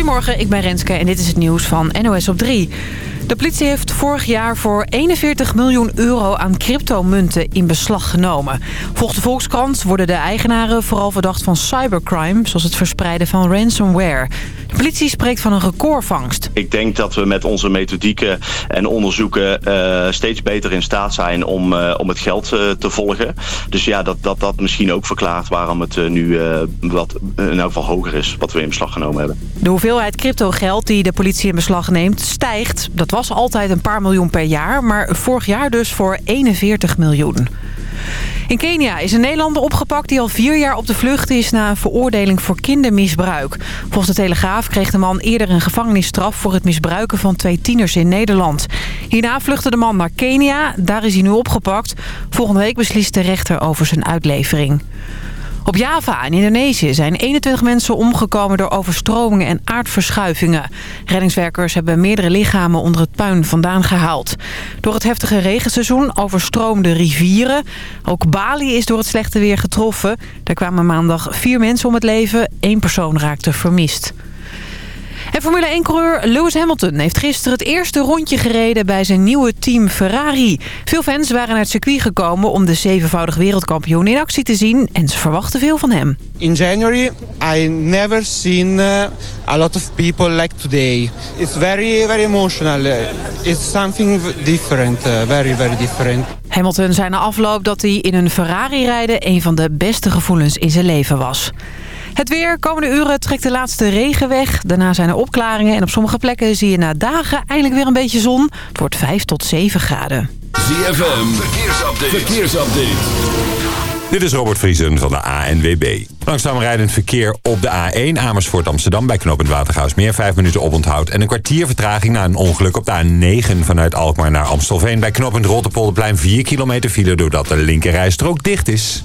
Goedemorgen, ik ben Renske en dit is het nieuws van NOS op 3. De politie heeft vorig jaar voor 41 miljoen euro aan cryptomunten in beslag genomen. Volgens de Volkskrant worden de eigenaren vooral verdacht van cybercrime... zoals het verspreiden van ransomware. De politie spreekt van een recordvangst. Ik denk dat we met onze methodieken en onderzoeken uh, steeds beter in staat zijn om, uh, om het geld uh, te volgen. Dus ja, dat, dat dat misschien ook verklaart waarom het nu wat in elk geval hoger is wat we in beslag genomen hebben. De hoeveelheid cryptogeld die de politie in beslag neemt stijgt. Dat was altijd een paar miljoen per jaar, maar vorig jaar dus voor 41 miljoen. In Kenia is een Nederlander opgepakt die al vier jaar op de vlucht is... na een veroordeling voor kindermisbruik. Volgens de Telegraaf kreeg de man eerder een gevangenisstraf... voor het misbruiken van twee tieners in Nederland. Hierna vluchtte de man naar Kenia. Daar is hij nu opgepakt. Volgende week beslist de rechter over zijn uitlevering. Op Java in Indonesië zijn 21 mensen omgekomen door overstromingen en aardverschuivingen. Reddingswerkers hebben meerdere lichamen onder het puin vandaan gehaald. Door het heftige regenseizoen overstroomden rivieren. Ook Bali is door het slechte weer getroffen. Daar kwamen maandag vier mensen om het leven. Eén persoon raakte vermist. En Formule 1-coureur Lewis Hamilton heeft gisteren het eerste rondje gereden bij zijn nieuwe team Ferrari. Veel fans waren naar het circuit gekomen om de zevenvoudig wereldkampioen in actie te zien en ze verwachten veel van hem. In January I never seen uh, a lot of people like today. It's very very emotional. Uh, it's something different, uh, very very different. Hamilton zei na afloop dat hij in een Ferrari rijden een van de beste gevoelens in zijn leven was. Het weer. Komende uren trekt de laatste regen weg. Daarna zijn er opklaringen. En op sommige plekken zie je na dagen eindelijk weer een beetje zon. Het wordt 5 tot 7 graden. ZFM. Verkeersupdate. Verkeersupdate. Dit is Robert Vriesen van de ANWB. Langzaam rijdend verkeer op de A1 Amersfoort Amsterdam... bij knooppunt Watergaasmeer. Vijf minuten oponthoud en een kwartier vertraging... na een ongeluk op de A9 vanuit Alkmaar naar Amstelveen. Bij knooppunt Rotterpolderplein 4 kilometer file... doordat de linkerrijstrook dicht is.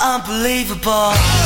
Unbelievable.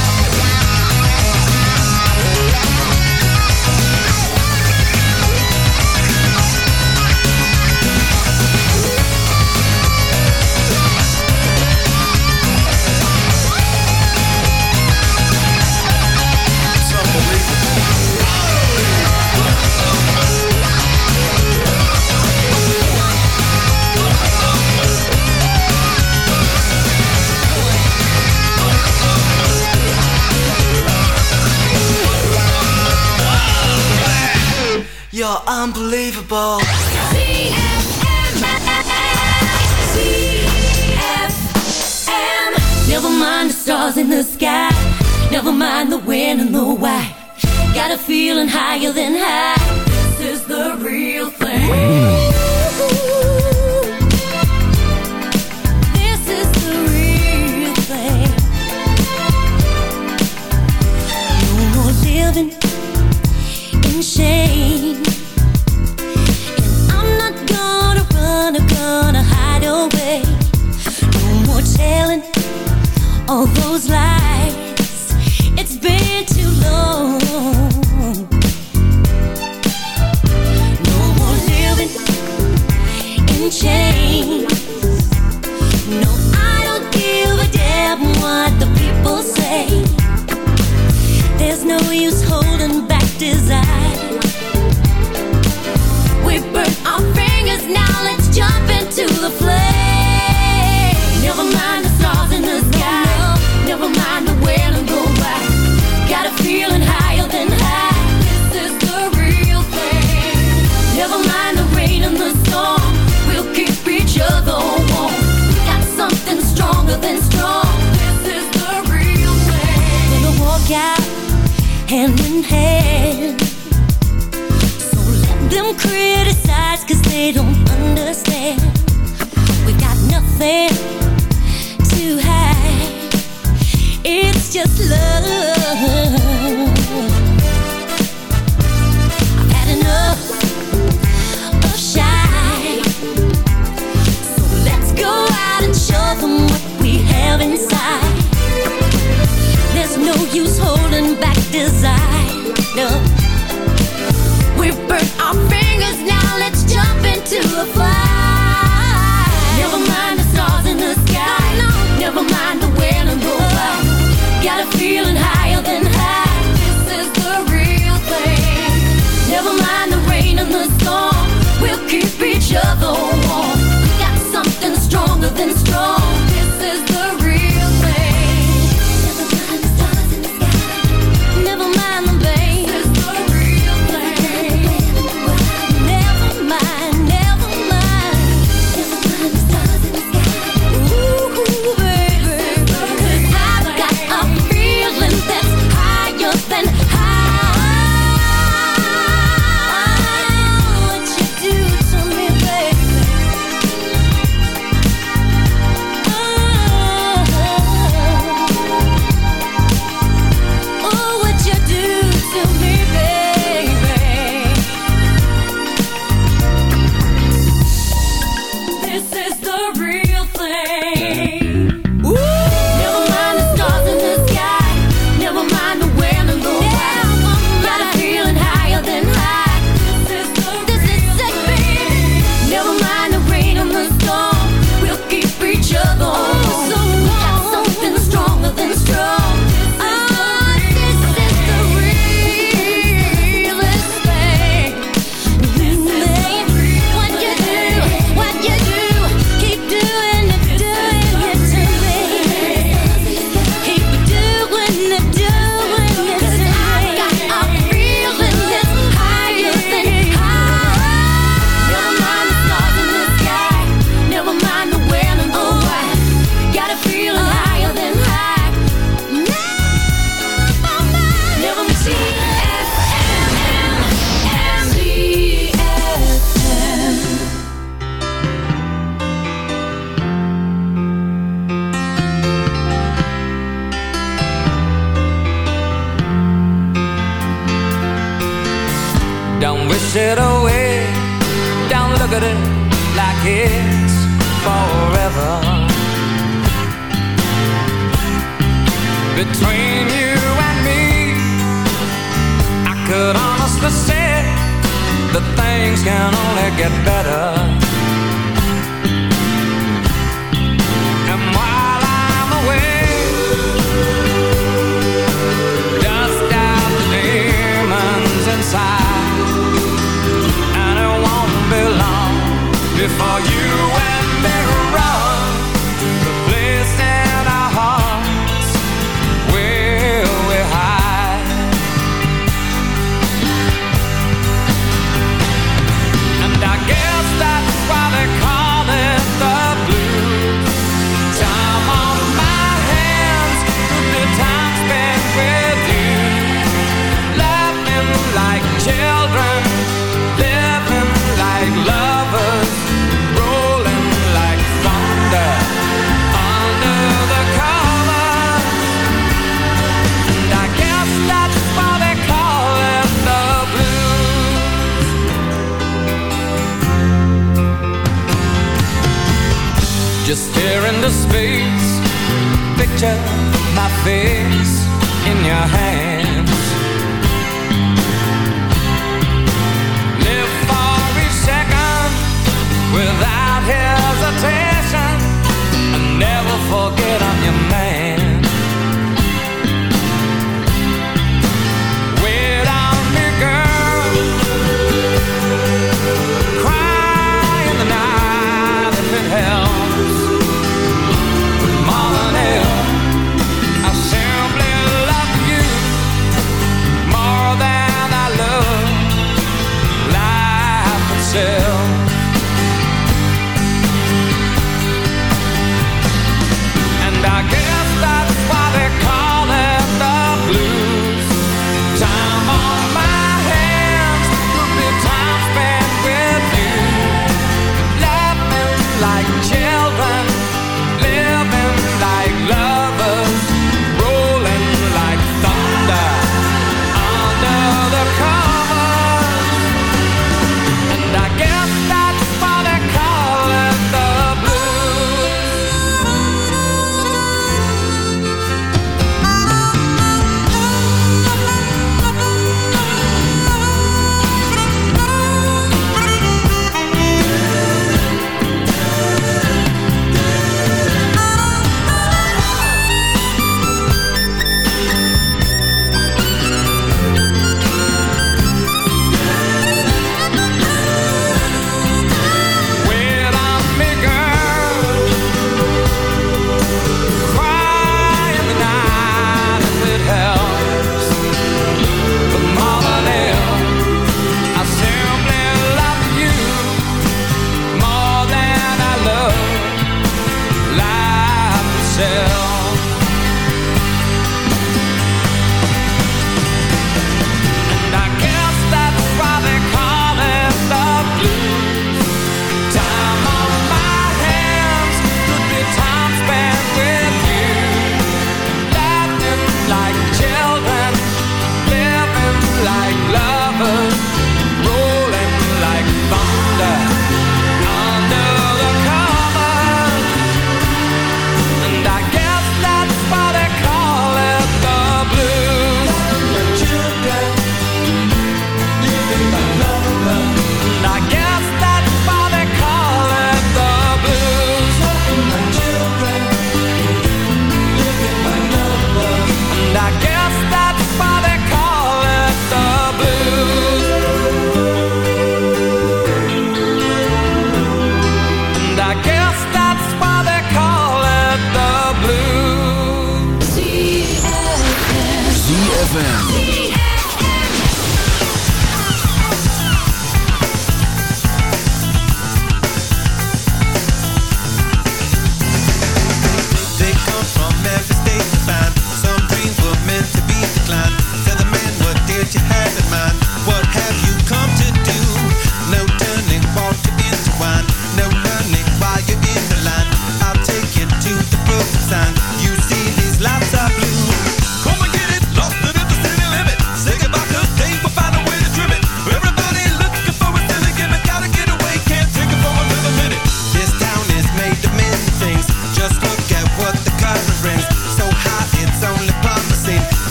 Never mind the stars in the sky. Never mind the when and the why. Got a feeling higher than high. This is the real thing. All those lies. It's been too long. No more living in chains. No, I don't give a damn what the people say. There's no use holding back desire. We burn our fingers now. Let's jump into the flame. Got a feeling high. We burnt our fingers. Now let's jump into a fire. Never mind the stars in the sky. Never mind the wind and the rain. Got a feeling higher than high. This is the real thing. Never mind the rain and the storm. We'll keep each other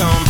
some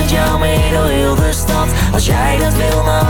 Met jou mee door heel de stad, als jij dat wil, nou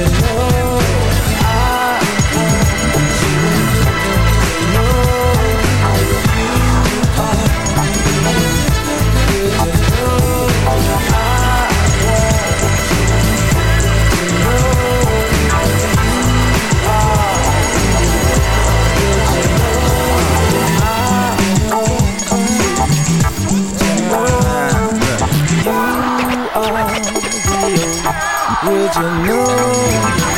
your love. would you know?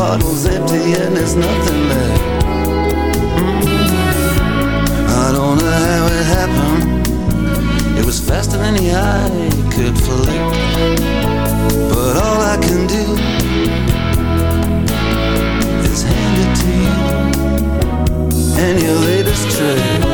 bottle's empty and there's nothing left I don't know how it happened. It was faster than the eye could flick. But all I can do Is hand it to you. And your latest trick.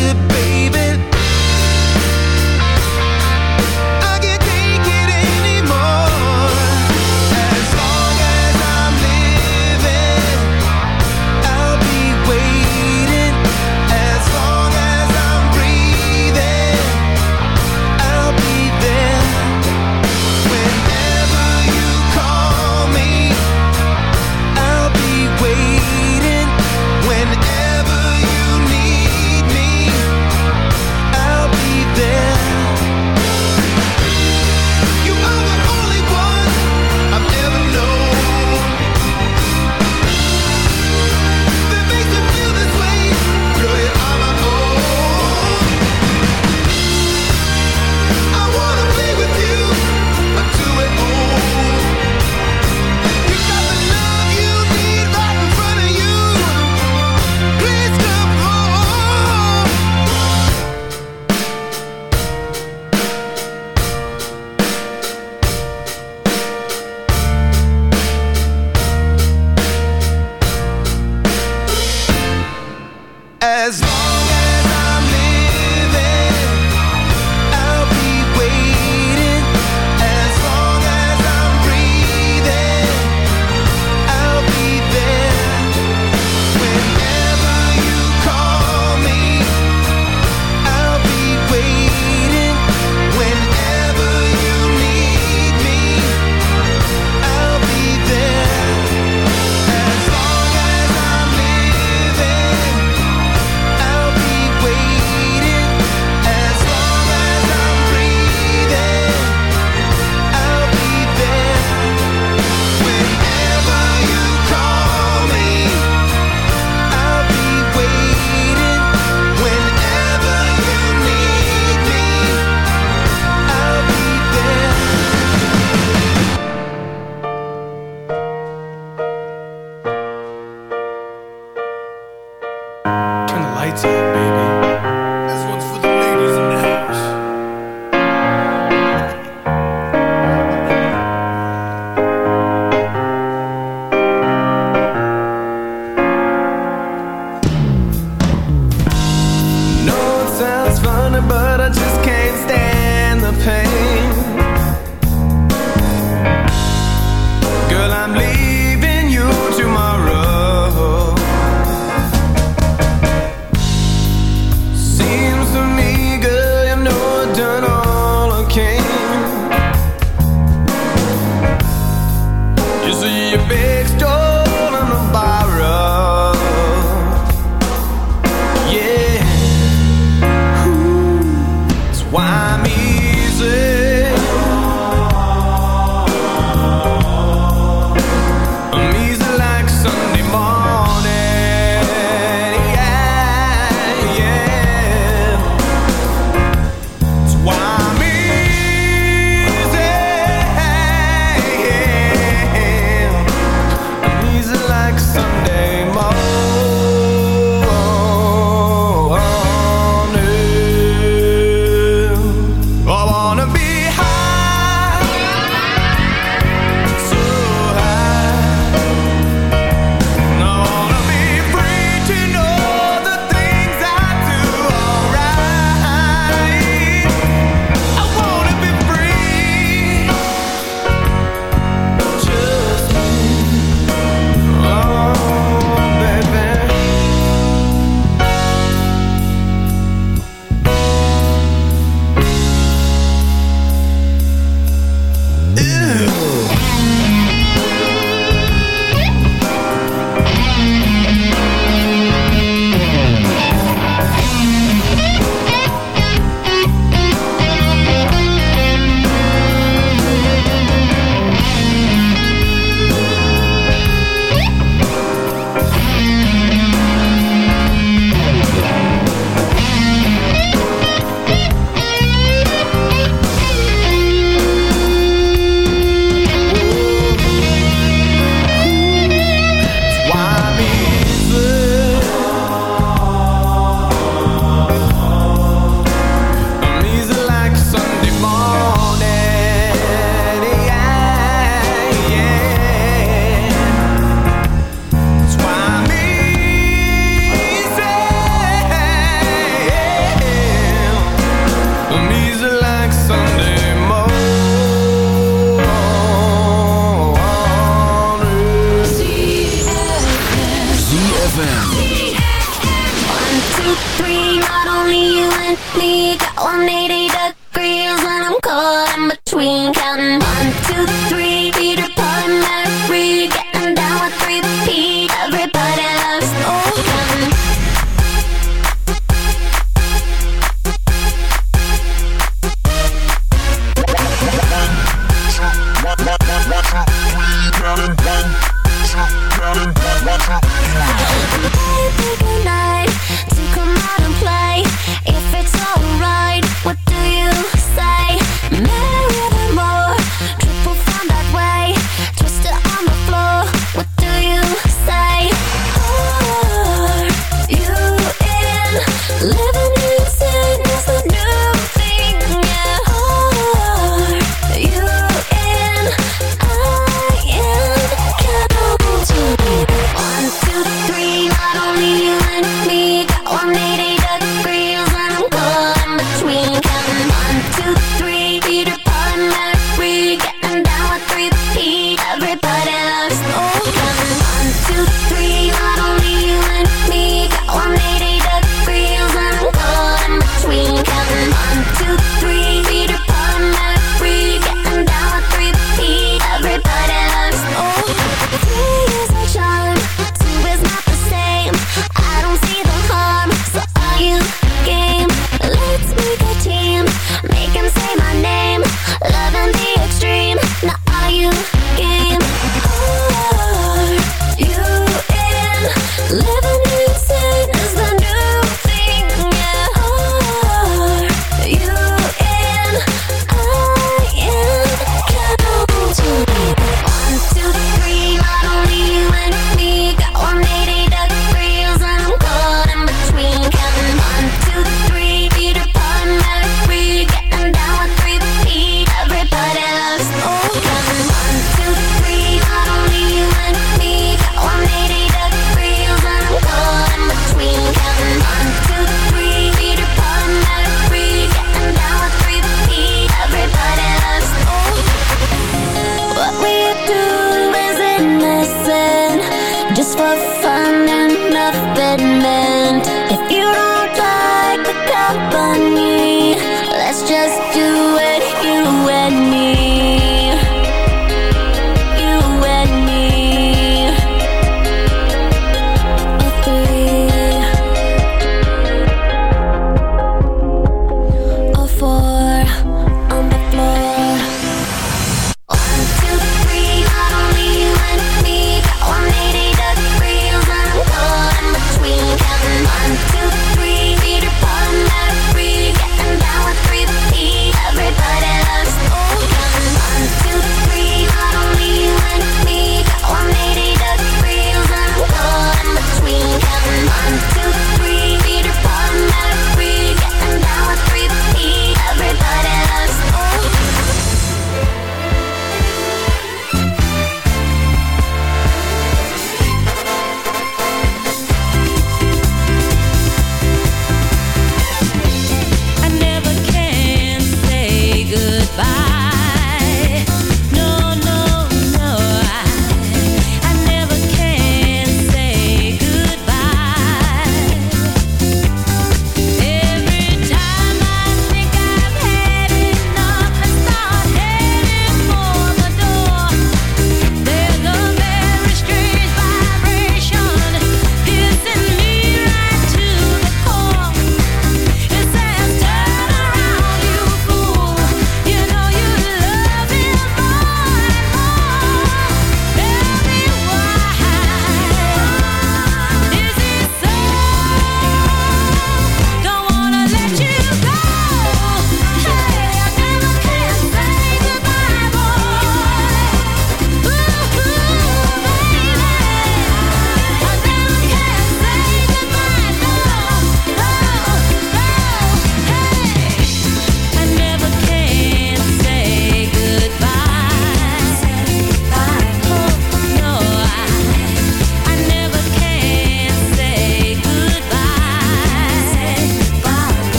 could be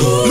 Tudo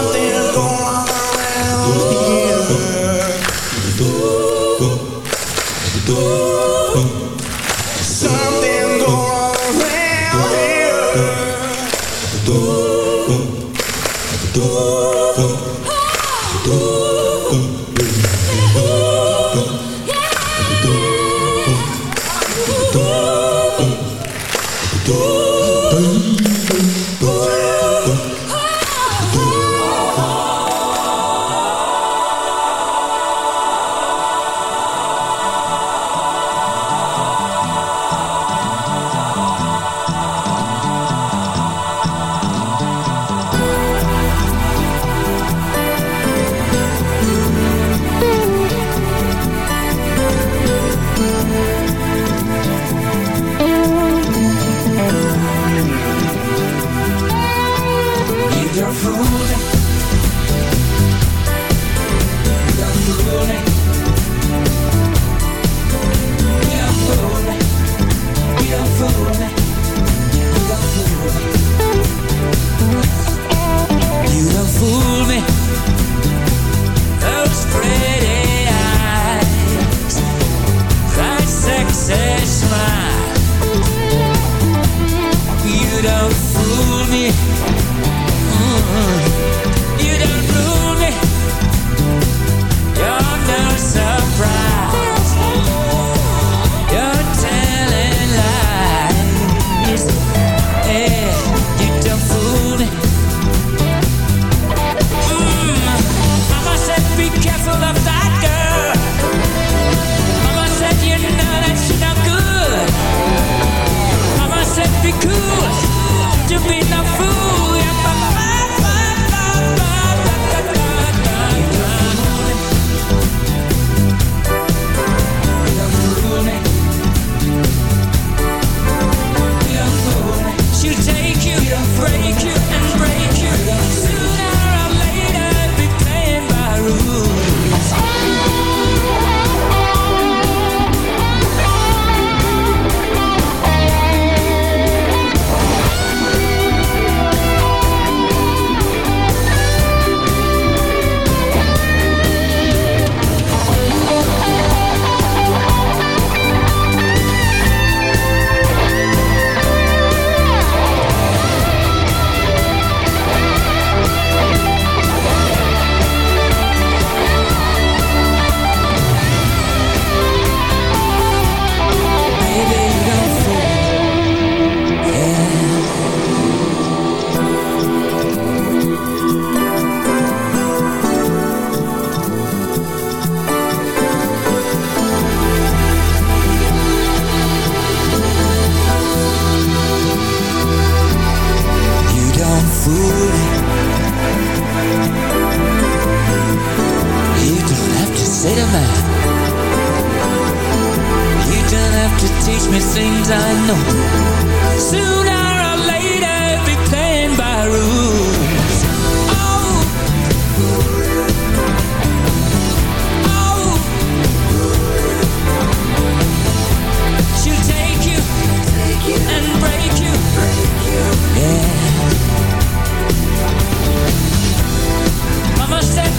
Something's going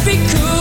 be cool.